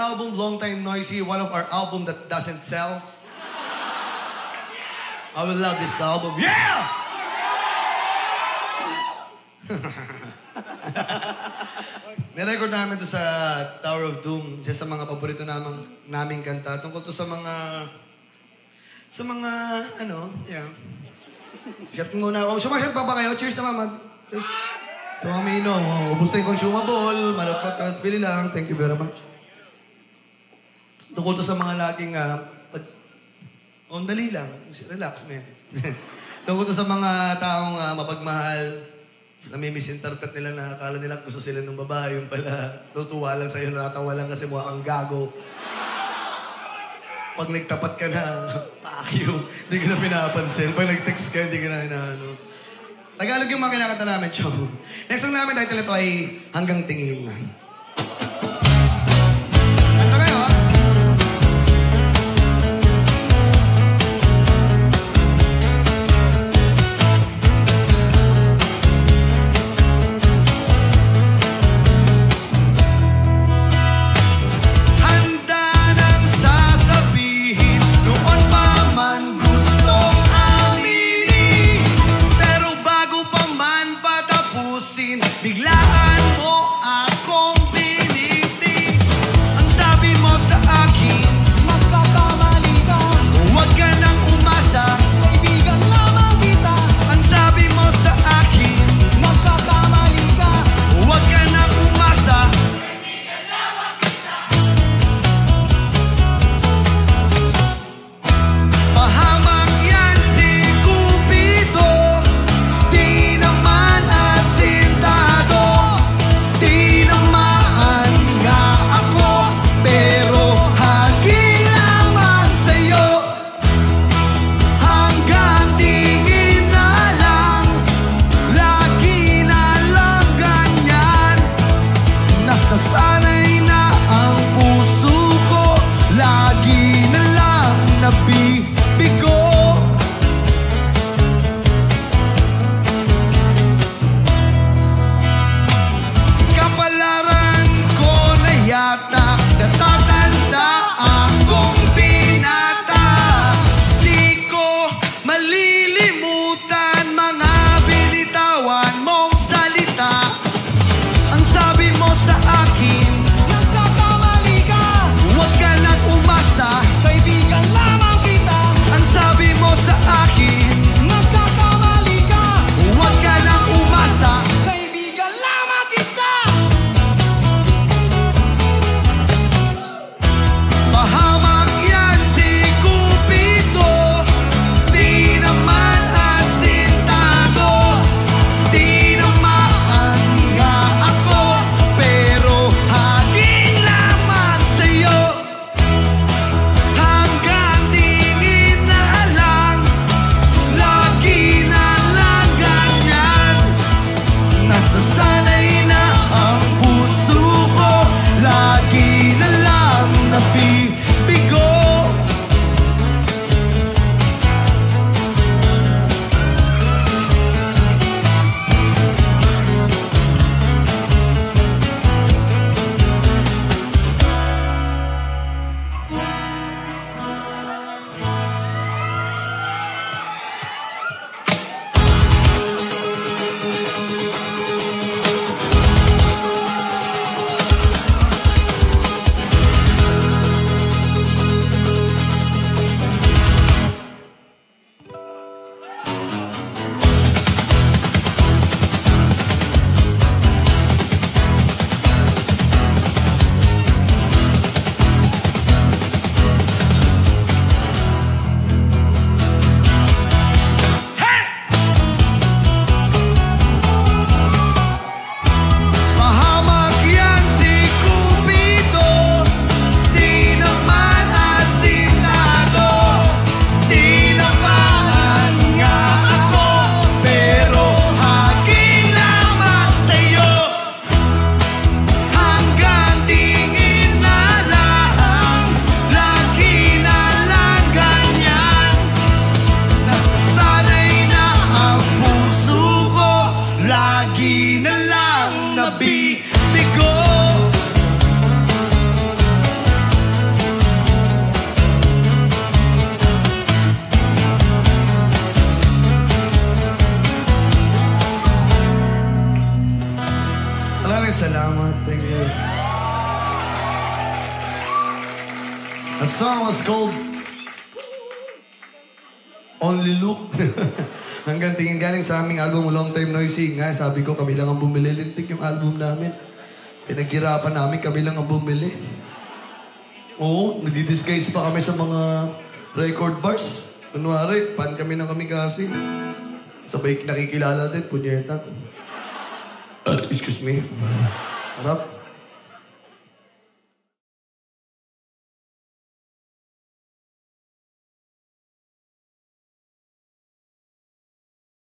album, Long Time Noisy, one of our album that doesn't sell. I will love this album. Yeah! Nirecord namin to sa Tower of Doom. Isa sa mga paborito namang, naming kanta. Tungkol to sa mga... Sa mga, ano, yeah. Shot muna ako. Sumasyat pa ba kayo? Cheers na mama. Cheers. Sa mga minom. Oh, ubus na yung consumable. Motherfuckers, bili lang. Thank you very much. Tungkol to sa mga laging... ah, pag... Oh, dali lang. Relax, man. Tungkol to sa mga taong ah, mapagmahal. Tapos nami-misinterpret nila na akala nila gusto sila ng babae. Yung pala, tutuwa lang sa'yo, natatawa lang kasi mukha kang gago. Pag nagtapat ka na, pakyo, hindi ka na pinapansin. Pag nag-text ka, hindi ka na inaano. Tagalog yung mga kinakanta namin, Chow. Next song namin, title ito ay Hanggang Tingin. Salamat. Thank you. That song was called Only Look. Hanggang tingin galing sa aming album Long Time Noisy. Nga, sabi ko, kami lang ang bumili. Lintik yung album namin. Pinaghirapan namin, kami lang ang bumili. Oo, nagdi-disguise pa kami sa mga record bars. Kunwari, pan kami ng kami kasi. Sabay nakikilala din, punyeta. excuse me. Shut up.